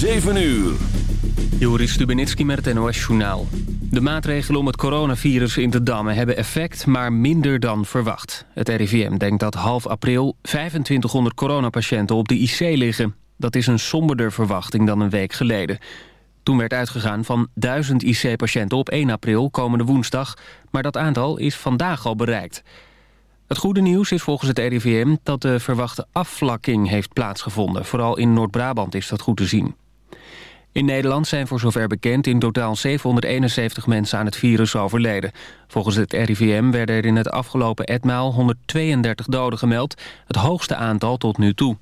7 uur. Joris Stubenitski met het NOS-journaal. De maatregelen om het coronavirus in te dammen hebben effect, maar minder dan verwacht. Het RIVM denkt dat half april 2500 coronapatiënten op de IC liggen. Dat is een somberder verwachting dan een week geleden. Toen werd uitgegaan van 1000 IC-patiënten op 1 april, komende woensdag... maar dat aantal is vandaag al bereikt. Het goede nieuws is volgens het RIVM dat de verwachte afvlakking heeft plaatsgevonden. Vooral in Noord-Brabant is dat goed te zien. In Nederland zijn voor zover bekend in totaal 771 mensen aan het virus overleden. Volgens het RIVM werden er in het afgelopen etmaal 132 doden gemeld, het hoogste aantal tot nu toe.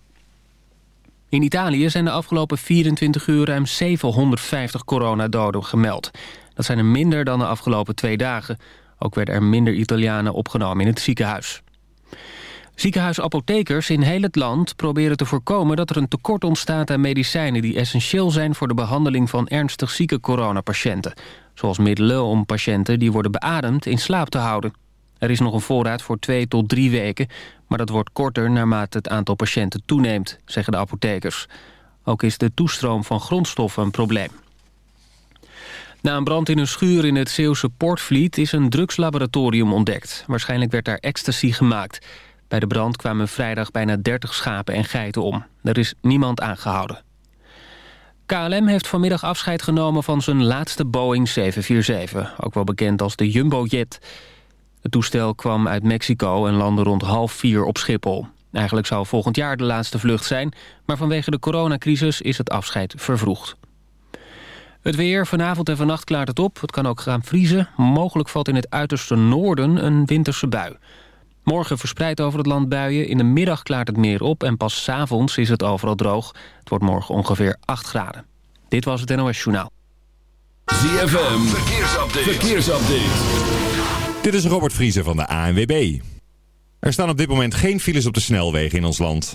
In Italië zijn de afgelopen 24 uur ruim 750 coronadoden gemeld. Dat zijn er minder dan de afgelopen twee dagen. Ook werden er minder Italianen opgenomen in het ziekenhuis. Ziekenhuisapothekers in heel het land proberen te voorkomen dat er een tekort ontstaat aan medicijnen die essentieel zijn voor de behandeling van ernstig zieke coronapatiënten. Zoals middelen om patiënten die worden beademd in slaap te houden. Er is nog een voorraad voor twee tot drie weken, maar dat wordt korter naarmate het aantal patiënten toeneemt, zeggen de apothekers. Ook is de toestroom van grondstoffen een probleem. Na een brand in een schuur in het Zeeuwse Portvliet is een drugslaboratorium ontdekt. Waarschijnlijk werd daar ecstasy gemaakt. Bij de brand kwamen vrijdag bijna 30 schapen en geiten om. Er is niemand aangehouden. KLM heeft vanmiddag afscheid genomen van zijn laatste Boeing 747. Ook wel bekend als de Jumbo-jet. Het toestel kwam uit Mexico en landde rond half vier op Schiphol. Eigenlijk zou volgend jaar de laatste vlucht zijn... maar vanwege de coronacrisis is het afscheid vervroegd. Het weer, vanavond en vannacht klaart het op. Het kan ook gaan vriezen. Mogelijk valt in het uiterste noorden een winterse bui. Morgen verspreid over het land buien. In de middag klaart het meer op en pas s'avonds is het overal droog. Het wordt morgen ongeveer 8 graden. Dit was het NOS Journaal. ZFM, verkeersupdate. verkeersupdate. Dit is Robert Vriezer van de ANWB. Er staan op dit moment geen files op de snelwegen in ons land.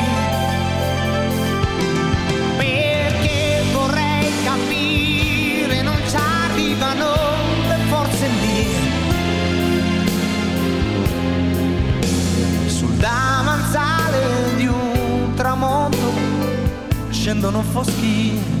fosquinha.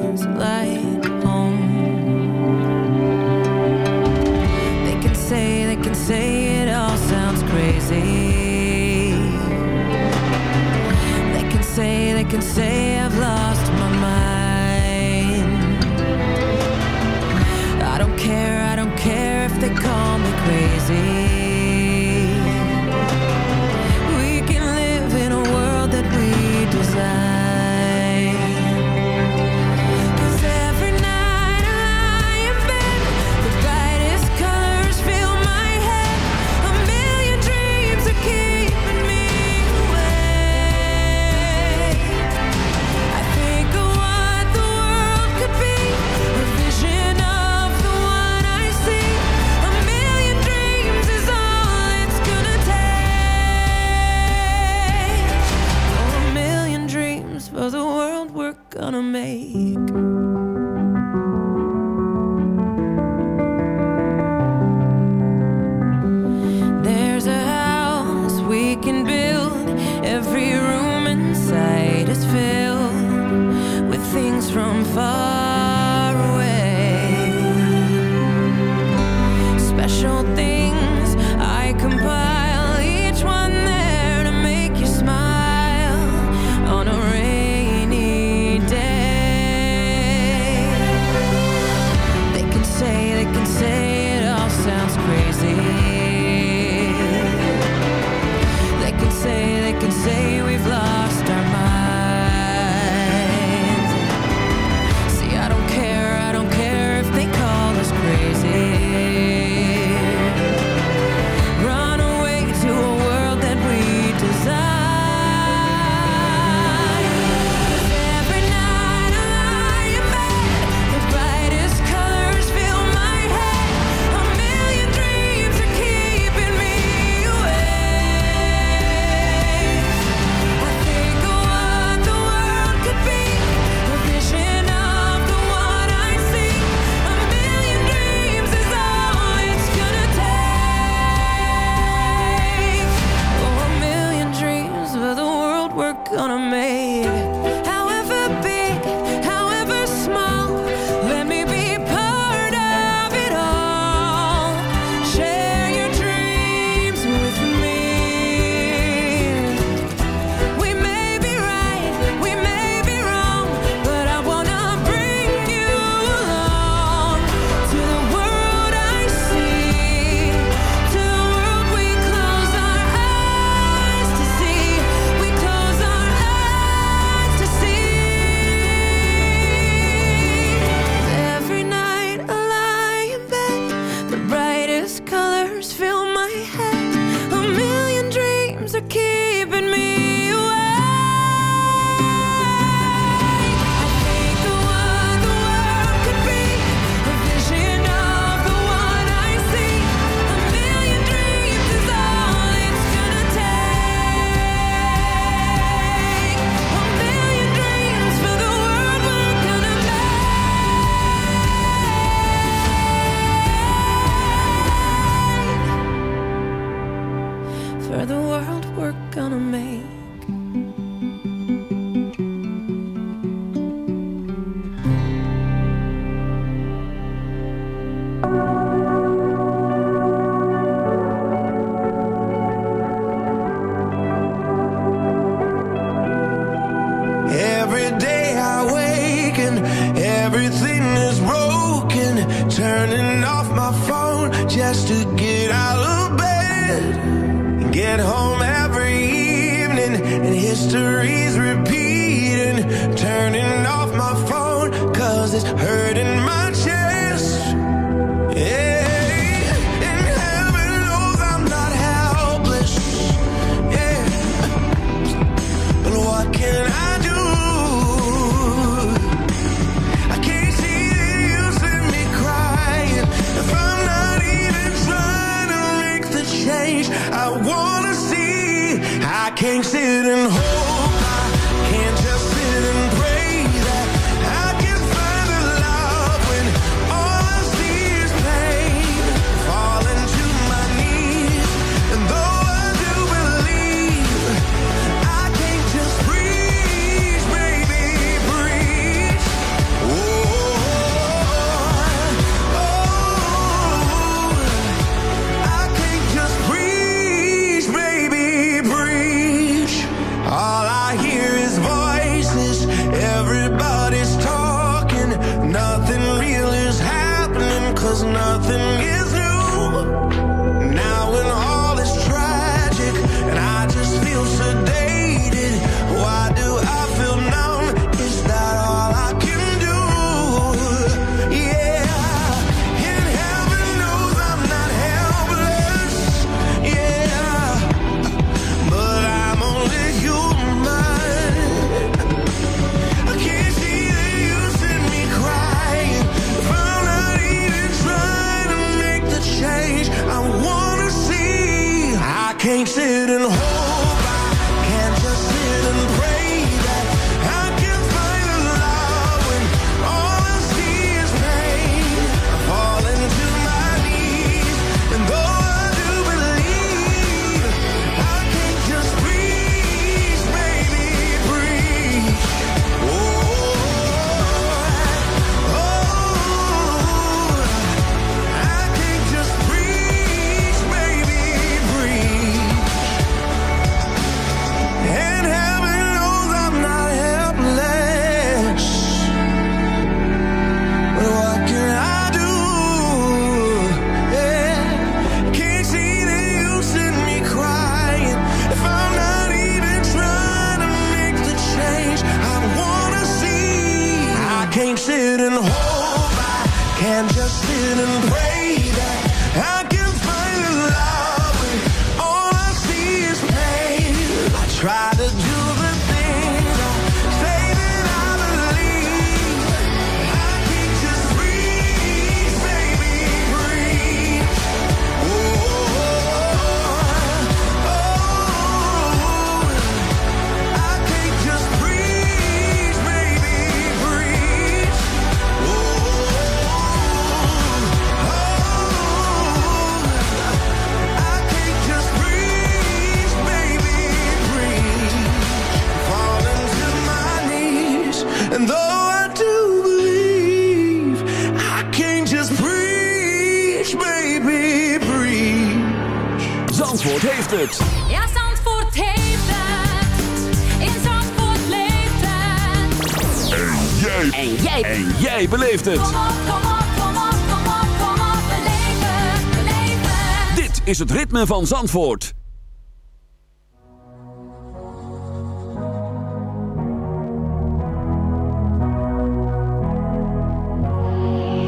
het ritme van Zandvoort.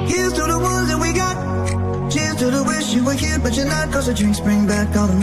Here's to the ones that we got. Cheers to the wish you were here, but you're not. Cause the drinks bring back all the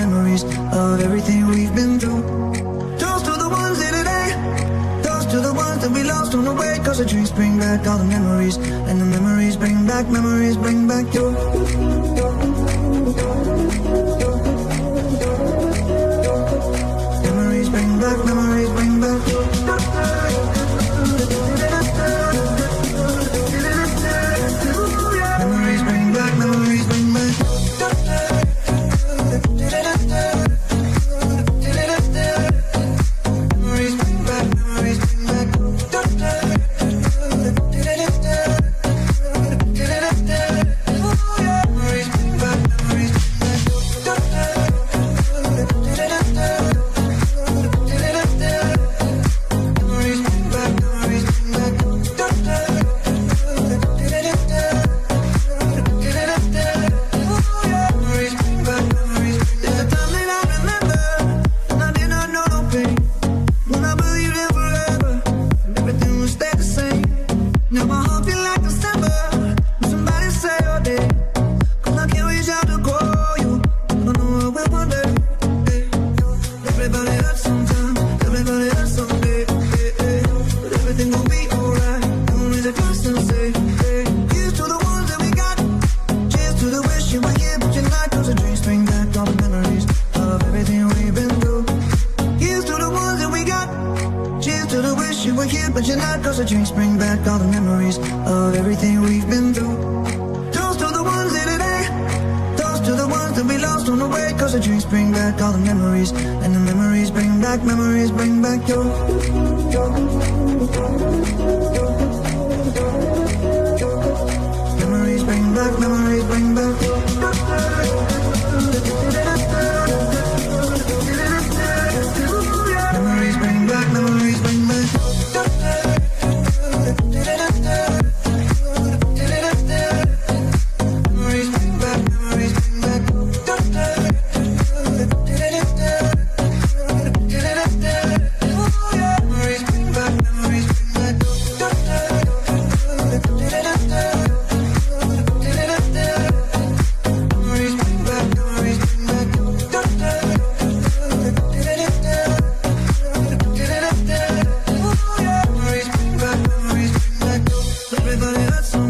corazón.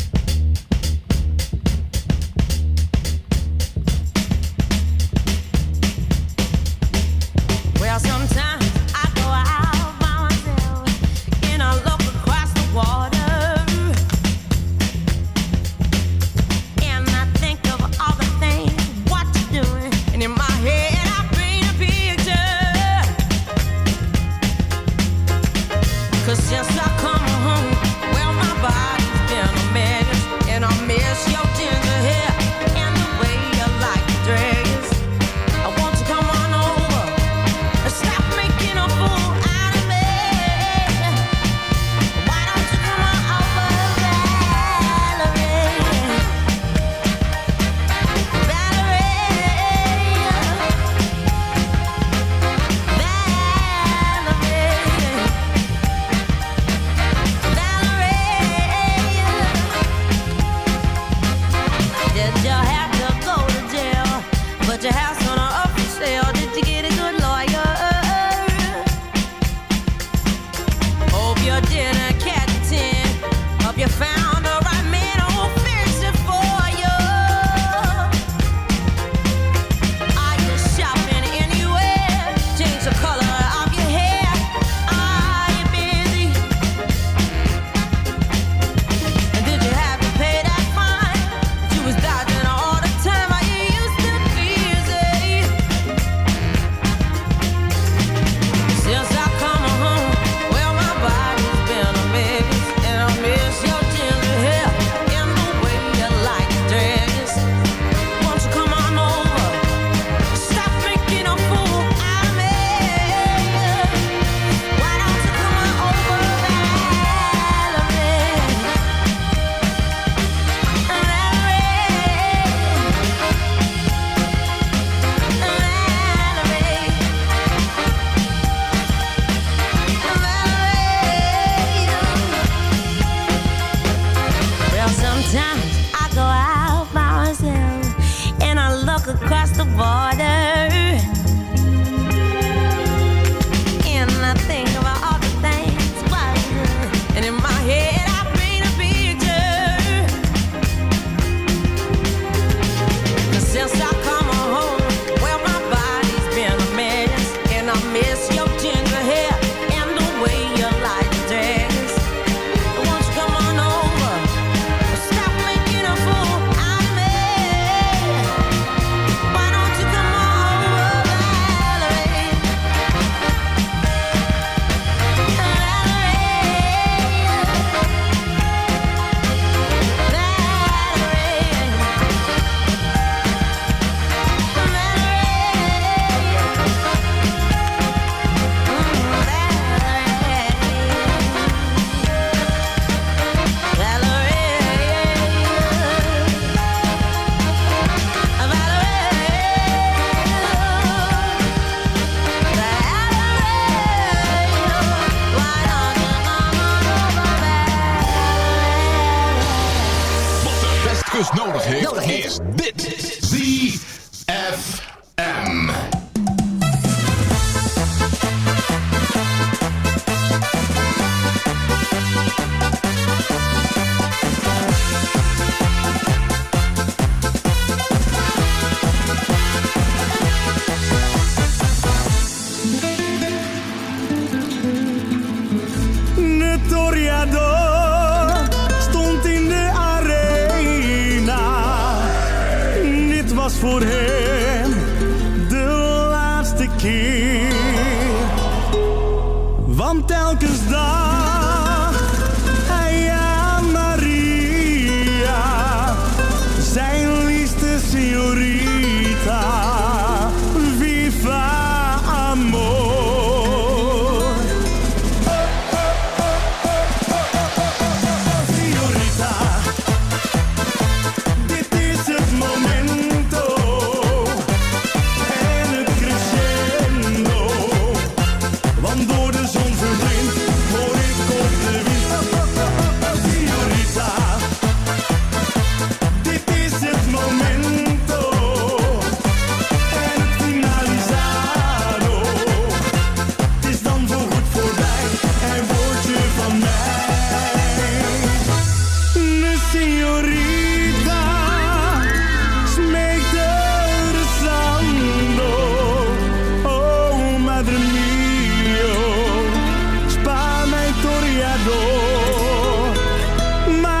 my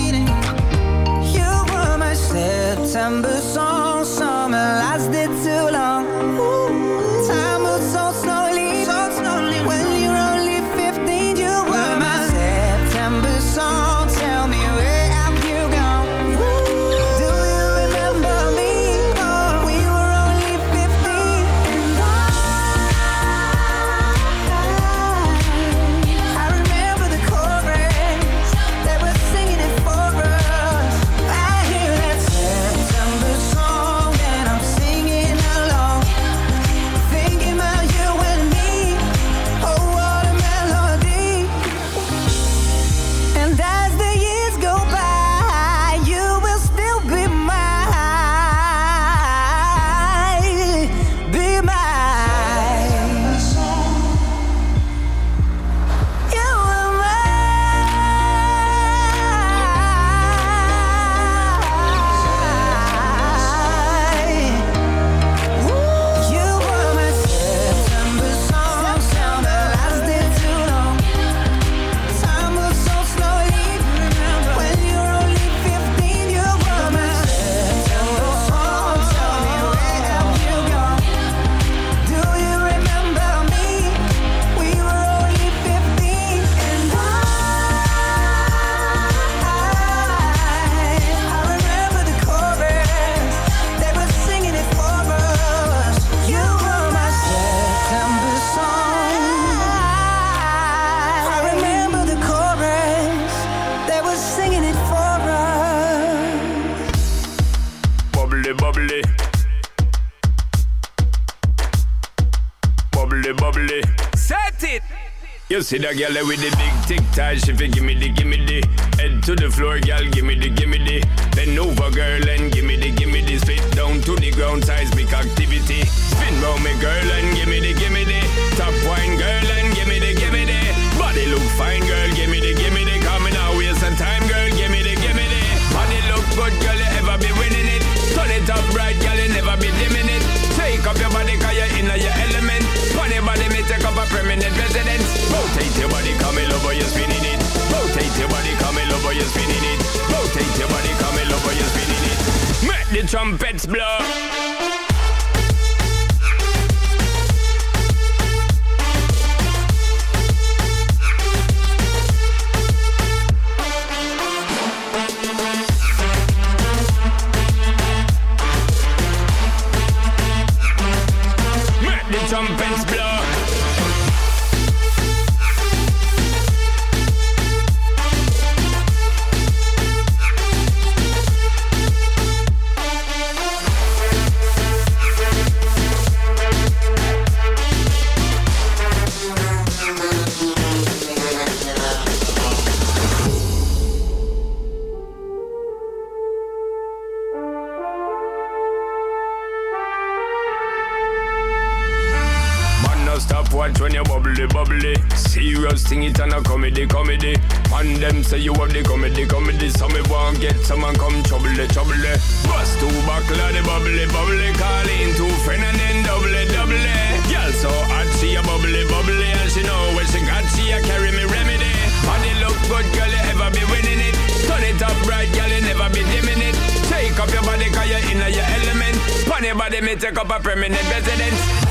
You were my September song, see that girl with the big tic tac, she fi gimme the gimme the Head to the floor, girl, gimme the gimme the Bend over, girl, and gimme the gimme the Spit down to the ground, seismic activity Spin round me, girl, and gimme the gimme the Top wine, girl, and gimme the gimme the Body look fine, girl, gimme the gimme the Coming out, waste some time, girl, gimme the gimme the Body look good, girl, you ever be winning it Turn it up right, girl, you never be dimming it Take up your body, cause you're in your element Funny body, me take up a permanent residence trumpets blow Watch when you bubbly, bubbly. Serious thing, it and a comedy, comedy. And them say you have the comedy, comedy. So me want get someone come trouble, trouble. Bust two buckle the bubbly, bubbly. Call in two friend and then double, double. Girl so hot, she a bubbly, bubbly. And she know when she got, she a carry me remedy. And it look good, girl, you ever be winning it. Turn it up bright, girl, you never be dimming it. Take up your body, cause you're in your element. Pon your body, me take up a permanent residence.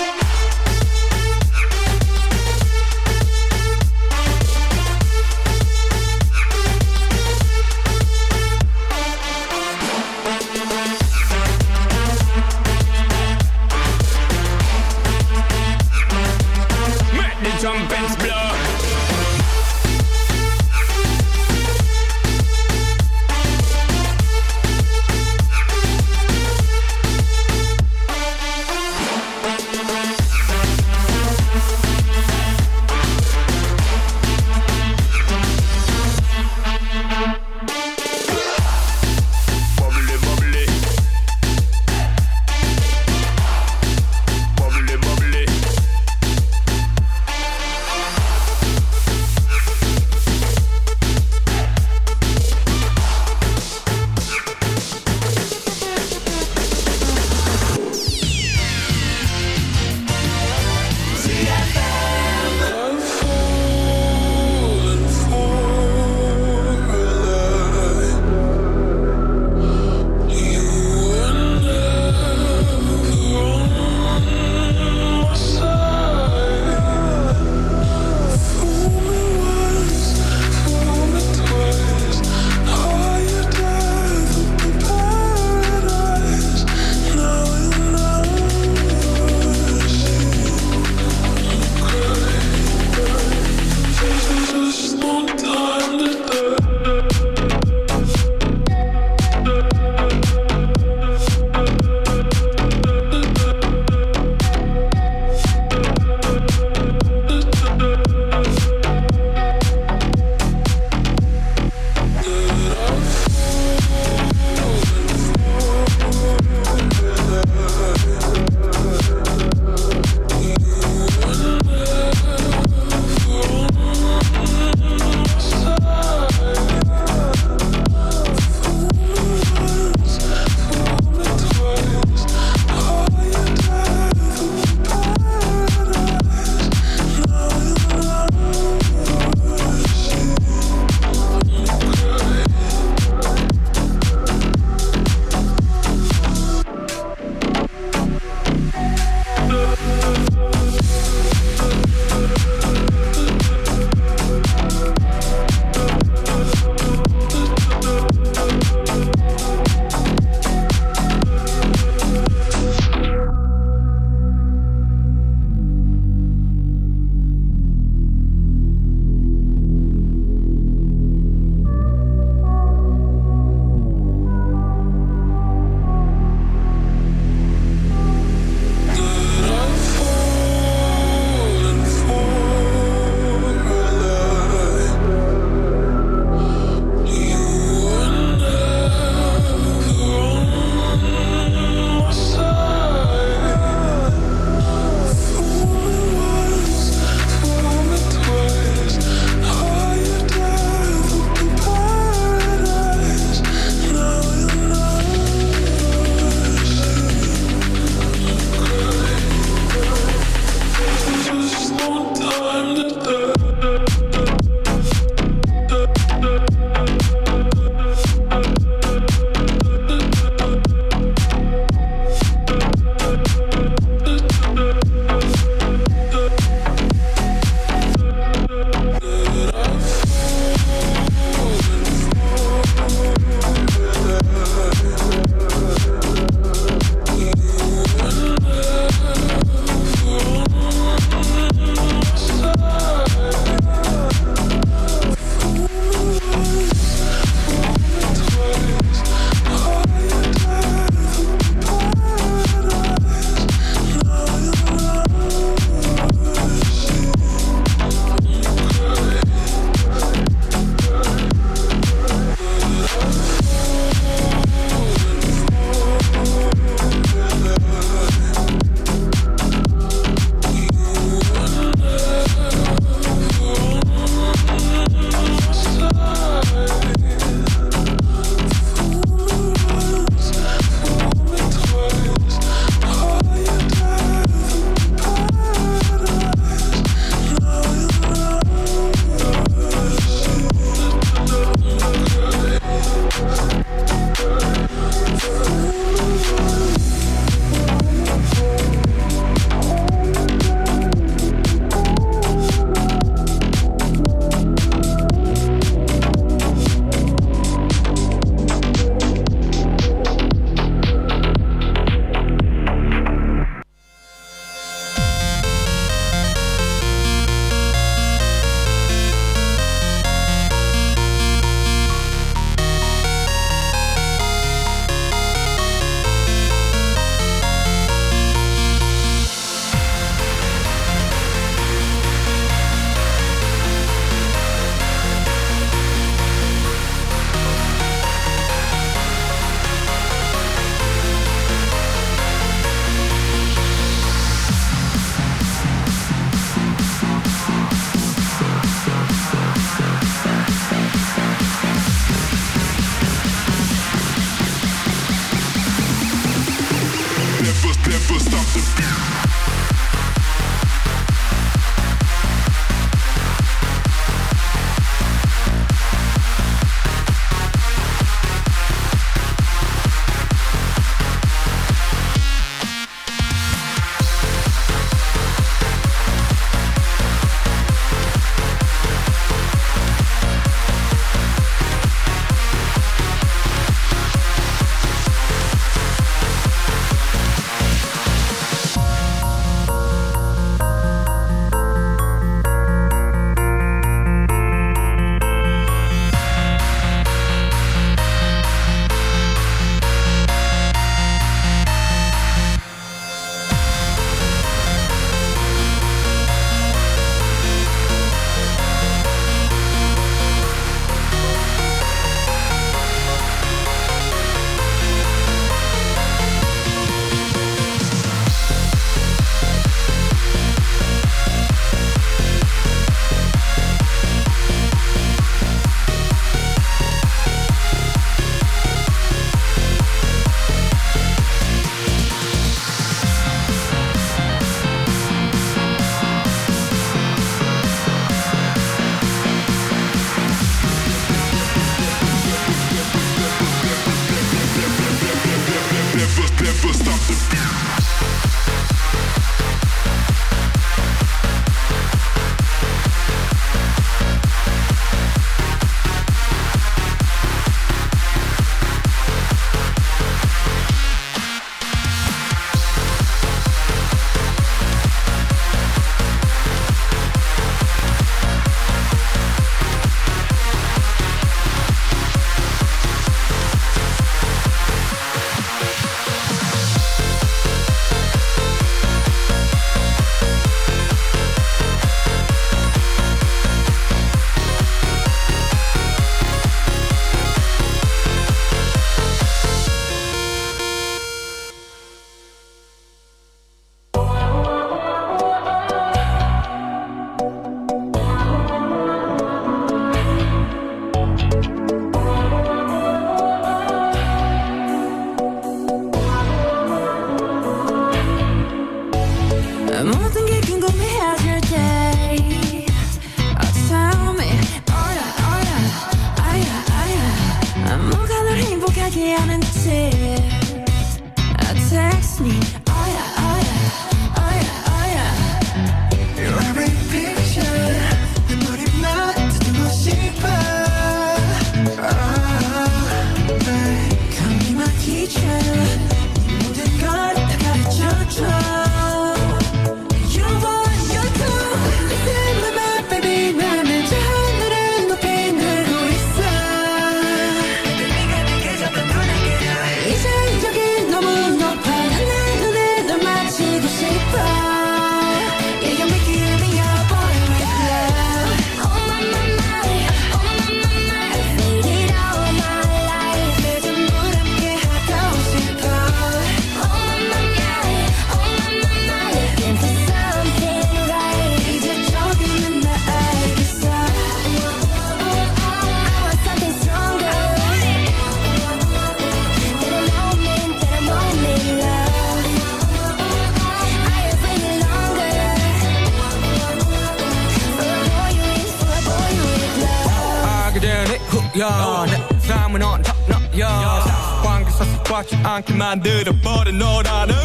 너라는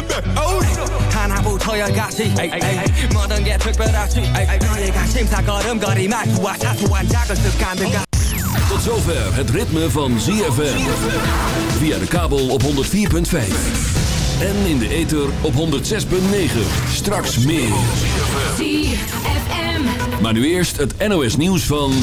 모든 게 특별하지 너희가 작은 습관들과 Tot zover het ritme van ZFM. Via de kabel op 104.5. En in de ether op 106.9. Straks meer. ZFM. Maar nu eerst het NOS nieuws van...